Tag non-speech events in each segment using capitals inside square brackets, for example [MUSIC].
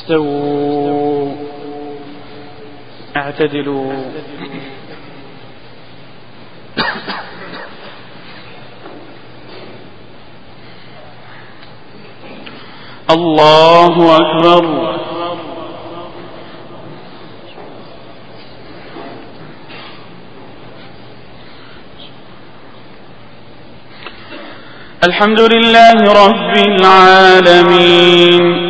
استووا. اعتدلوا. الله أكبر. الحمد لله رب العالمين.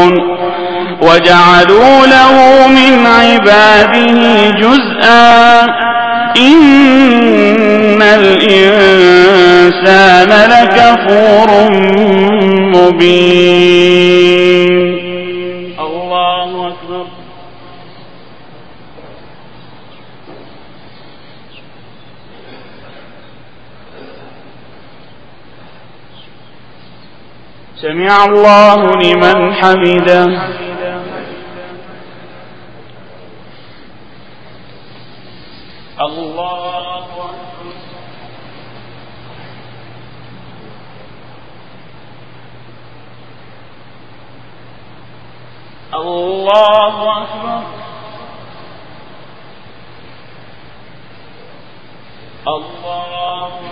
وجعلوا له من عباده جزءا. إن الإنسان لكفور مبين. الله أكبر. سمع الله لمن حمده الله أكبر الله أكبر الله أكبر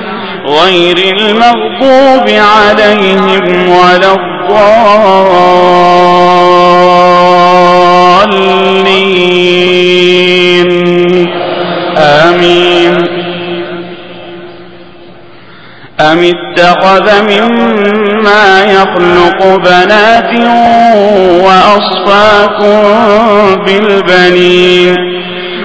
غير المغضوب عليهم ولا الضالين. آمين. أم اتخذ مما يخلق بنات وأصفاكم بالبنين؟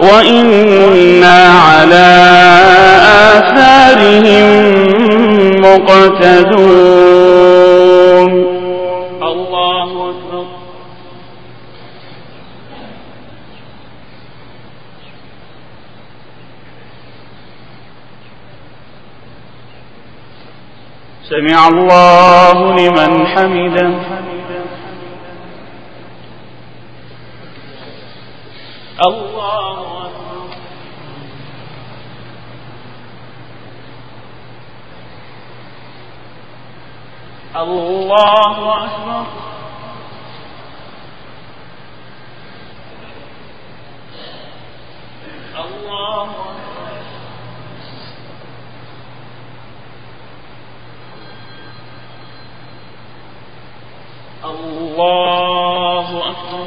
وإنا على آثارهم مقتدون. الله أكبر. سمع الله لمن حمده الله أكبر الله أكبر الله أكبر الله أكبر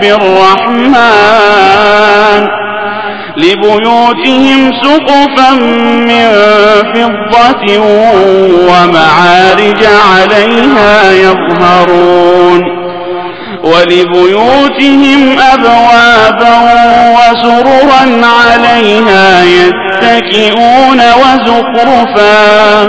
بالرحمن لبيوتهم سقفا من فضة ومعارج عليها يظهرون ولبيوتهم أبوابا وسررا عليها يتكئون وزخرفا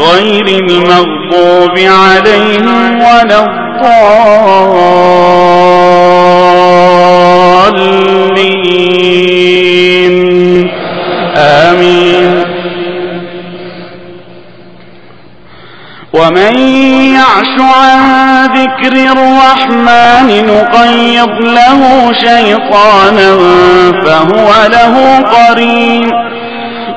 غير المغضوب عليهم ولا الضالين. آمين. يعش عن ذكر الرحمن نقيض له شيطانا فهو له قرين.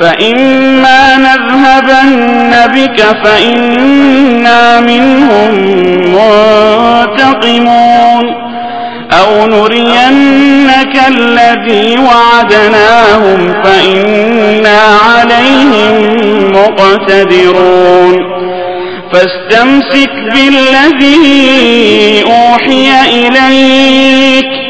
فإما نذهبن بك فإنا منهم منتقمون أو نرينك الذي وعدناهم فإنا عليهم مقتدرون فاستمسك بالذي أوحي إليك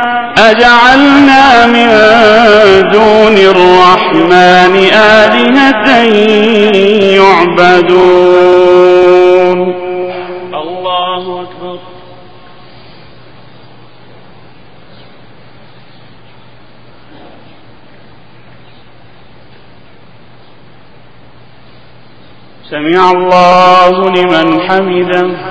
أجعلنا من دون الرحمن آلهة يعبدون. الله أكبر. سمع الله لمن حمده.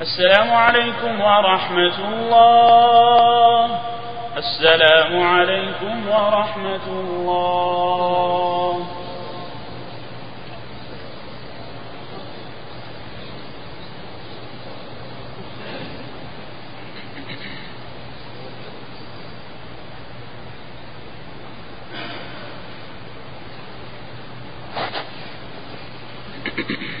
السلام عليكم ورحمة الله. السلام عليكم ورحمة الله. [COUGHS]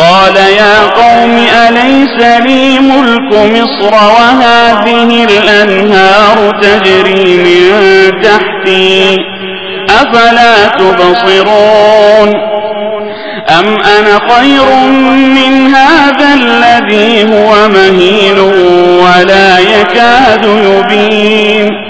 قال يا قوم أليس لي ملك مصر وهذه الأنهار تجري من تحتي؟ أفلا تبصرون؟ أم أنا خير من هذا الذي هو مهين ولا يكاد يبين؟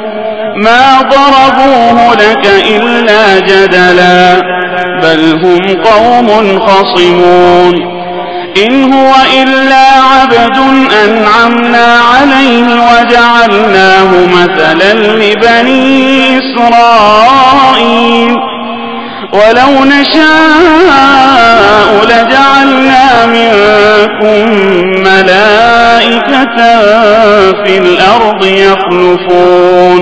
ما ضربوه لك إلا جدلا بل هم قوم خصمون. إن هو إلا عبد أنعمنا عليه وجعلناه مثلا لبني إسرائيل. ولو نشاء لجعلنا منكم ملائكة في الأرض يخلفون.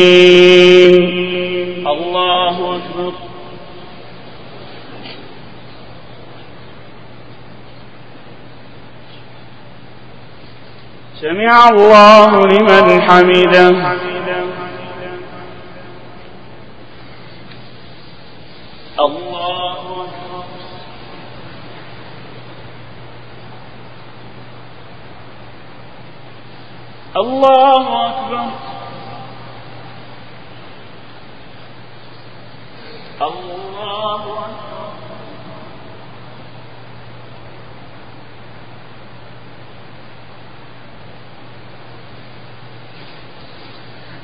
الله لمن حمده. الله الله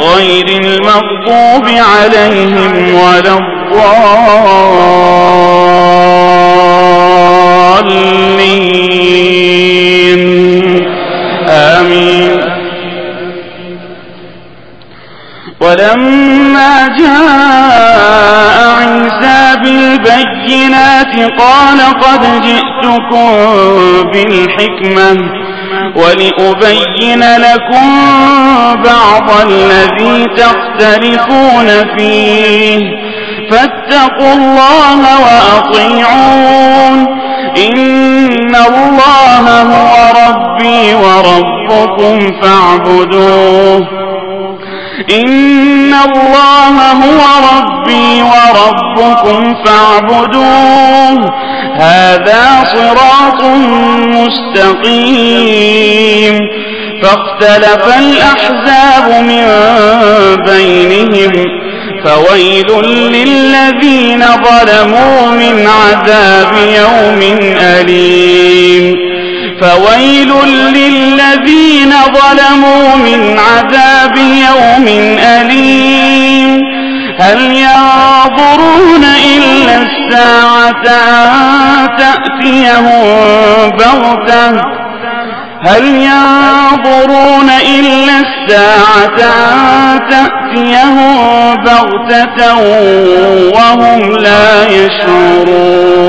غير المغضوب عليهم ولا الضالين. آمين. ولما جاء عيسى بالبينات قال قد جئت جئتكم بالحكمة. ولأبين لكم بعض الذي تختلفون فيه. فاتقوا الله وأطيعون. إن الله هو ربي وربكم فاعبدوه. إن الله هو ربي وربكم فاعبدوه. هذا صراط مستقيم. فاختلف الأحزاب من بينهم فويل للذين ظلموا من عذاب يوم أليم. فويل للذين ظلموا من عذاب يوم أليم. هل ينظرون إلا الساعة تأتيهم بغتة؟ هل ينظرون إلا الساعة تأتيهم بغتة وهم لا يشعرون؟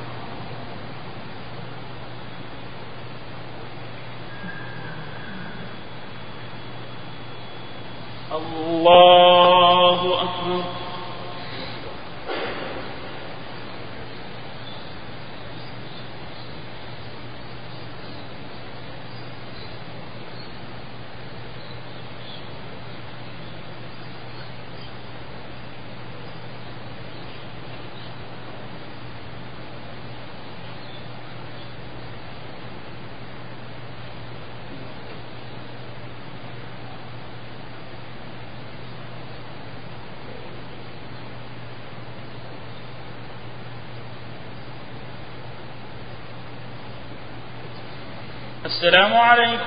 الله أكبر السلام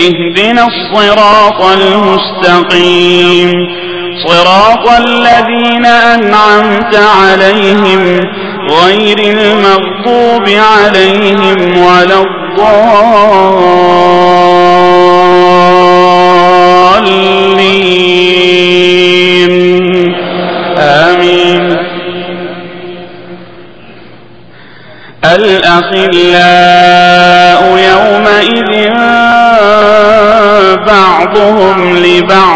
اهدنا الصراط المستقيم. صراط الذين أنعمت عليهم غير المغضوب عليهم ولا الضالين. آمين. الأخلاء يومئذ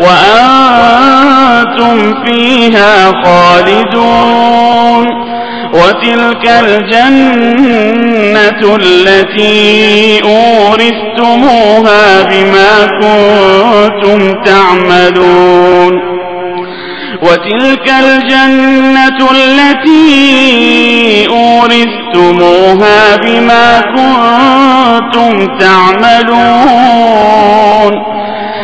وأنتم فيها خالدون وتلك الجنة التي أورثتموها بما كنتم تعملون وتلك الجنة التي أورثتموها بما كنتم تعملون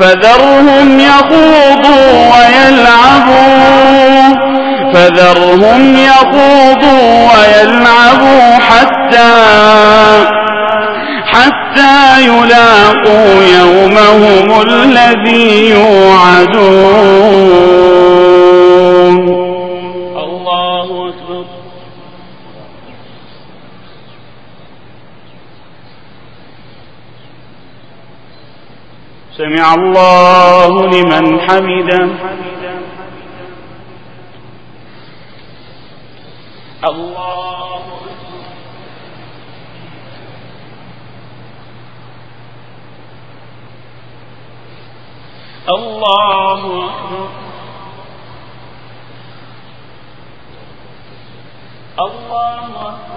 فذرهم يخوضوا ويلعبوا. فذرهم يخوضوا ويلعبوا حتى حتى يلاقوا يومهم الذي يوعدون. سمع الله لمن حمده. الله الله أكبر الله أكبر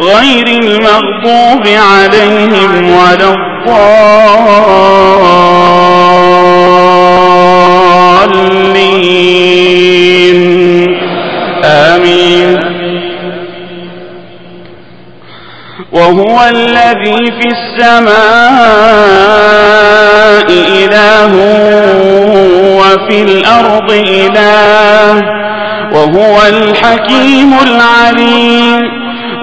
غير المغضوب عليهم ولا الضالين. آمين. وهو الذي في السماء إله وفي الأرض إله وهو الحكيم العليم.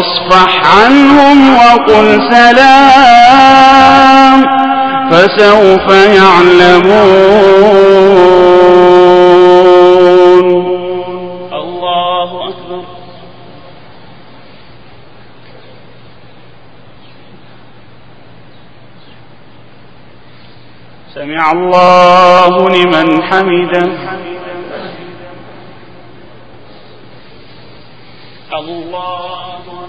فاصفح عنهم وقل سلام فسوف يعلمون. الله أكبر. سمع الله لمن حمده الله أكبر